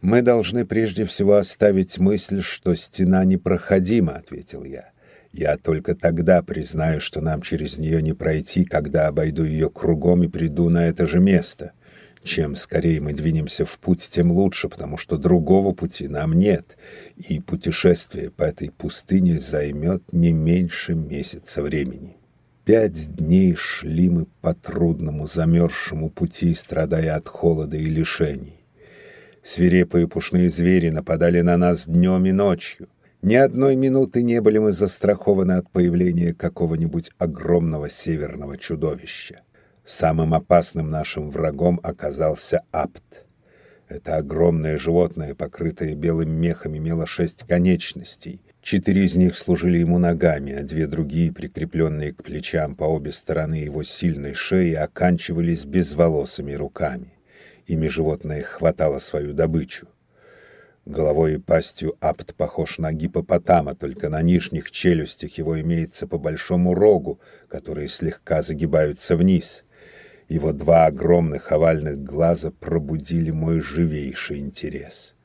Мы должны прежде всего оставить мысль, что стена непроходима, ответил я. Я только тогда признаю, что нам через нее не пройти, когда обойду ее кругом и приду на это же место. Чем скорее мы двинемся в путь, тем лучше, потому что другого пути нам нет, и путешествие по этой пустыне займет не меньше месяца времени. Пять дней шли мы по трудному замерзшему пути, страдая от холода и лишений. Свирепые пушные звери нападали на нас днем и ночью. Ни одной минуты не были мы застрахованы от появления какого-нибудь огромного северного чудовища. Самым опасным нашим врагом оказался Апт. Это огромное животное, покрытое белым мехом, имело шесть конечностей. Четыре из них служили ему ногами, а две другие, прикрепленные к плечам по обе стороны его сильной шеи, оканчивались безволосыми руками. Ими животное хватало свою добычу. Головой и пастью Апт похож на гипопотама, только на нижних челюстях его имеется по большому рогу, которые слегка загибаются вниз — его два огромных овальных глаза пробудили мой живейший интерес.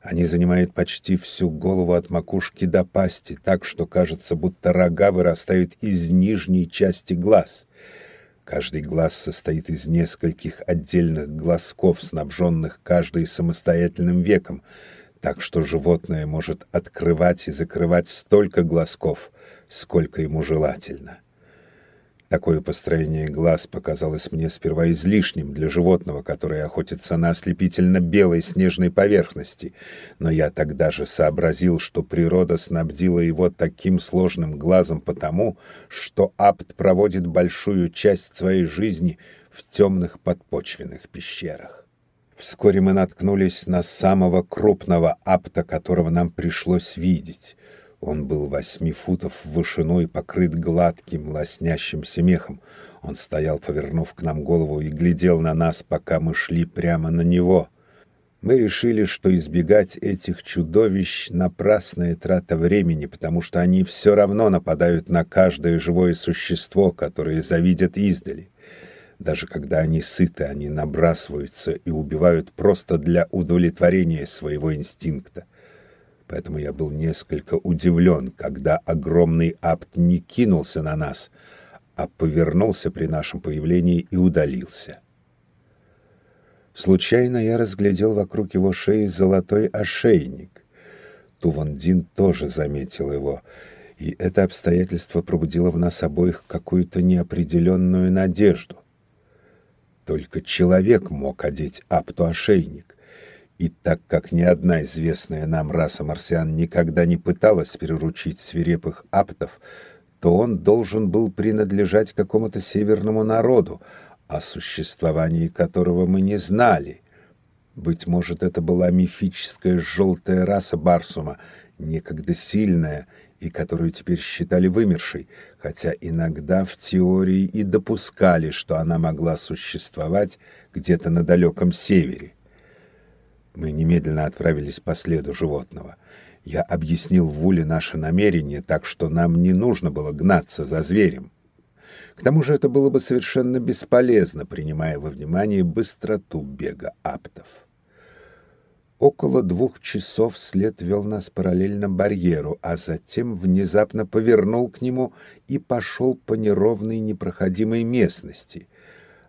Они занимают почти всю голову от макушки до пасти, так что кажется, будто рога вырастают из нижней части глаз. Каждый глаз состоит из нескольких отдельных глазков, снабженных каждый самостоятельным веком, так что животное может открывать и закрывать столько глазков, сколько ему желательно. Такое построение глаз показалось мне сперва излишним для животного, которое охотится на ослепительно белой снежной поверхности, но я тогда же сообразил, что природа снабдила его таким сложным глазом потому, что апт проводит большую часть своей жизни в темных подпочвенных пещерах. Вскоре мы наткнулись на самого крупного апта, которого нам пришлось видеть — он был восьми футов в вышину и покрыт гладким, лоснящимся мехом. Он стоял, повернув к нам голову, и глядел на нас, пока мы шли прямо на него. Мы решили, что избегать этих чудовищ — напрасная трата времени, потому что они все равно нападают на каждое живое существо, которое завидят издали. Даже когда они сыты, они набрасываются и убивают просто для удовлетворения своего инстинкта поэтому я был несколько удивлен, когда огромный апт не кинулся на нас, а повернулся при нашем появлении и удалился. Случайно я разглядел вокруг его шеи золотой ошейник. Тувандин тоже заметил его, и это обстоятельство пробудило в нас обоих какую-то неопределенную надежду. Только человек мог одеть Апту ошейник. И так как ни одна известная нам раса марсиан никогда не пыталась приручить свирепых аптов, то он должен был принадлежать какому-то северному народу, о существовании которого мы не знали. Быть может, это была мифическая желтая раса Барсума, некогда сильная и которую теперь считали вымершей, хотя иногда в теории и допускали, что она могла существовать где-то на далеком севере. Мы немедленно отправились по следу животного. Я объяснил Вуле наше намерение, так что нам не нужно было гнаться за зверем. К тому же это было бы совершенно бесполезно, принимая во внимание быстроту бега аптов. Около двух часов след вел нас параллельно барьеру, а затем внезапно повернул к нему и пошел по неровной непроходимой местности.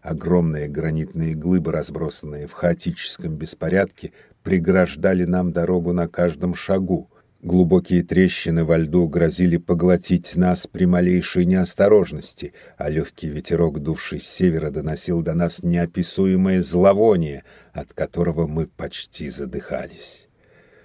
Огромные гранитные глыбы, разбросанные в хаотическом беспорядке, преграждали нам дорогу на каждом шагу. Глубокие трещины во льду грозили поглотить нас при малейшей неосторожности, а легкий ветерок, дувший с севера, доносил до нас неописуемое зловоние, от которого мы почти задыхались.